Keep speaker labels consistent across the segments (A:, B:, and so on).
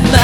A: the.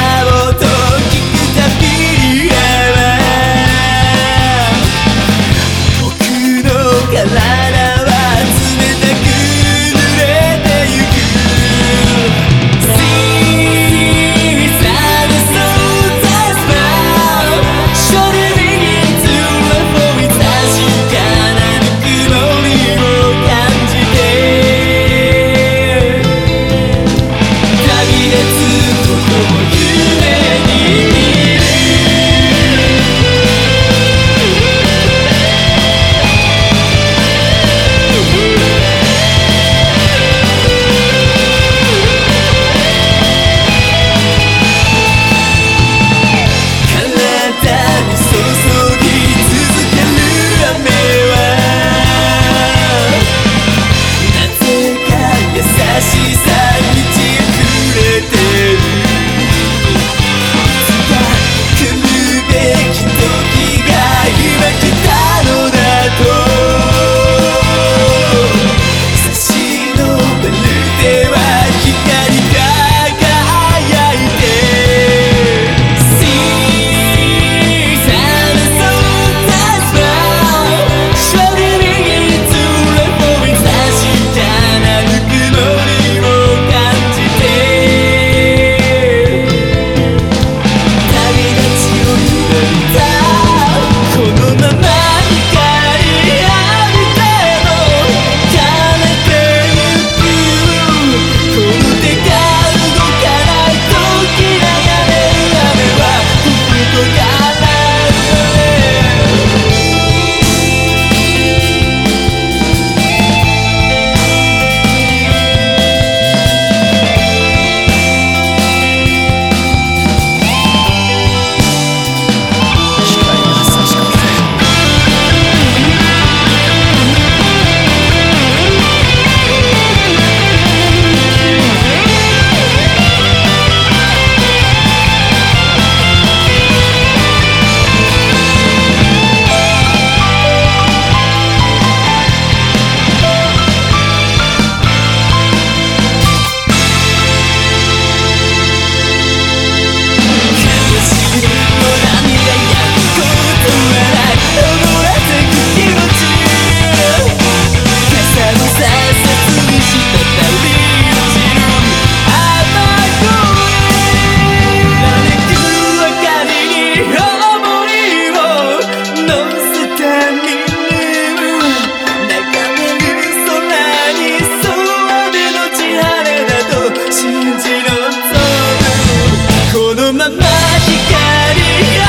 A: マジかに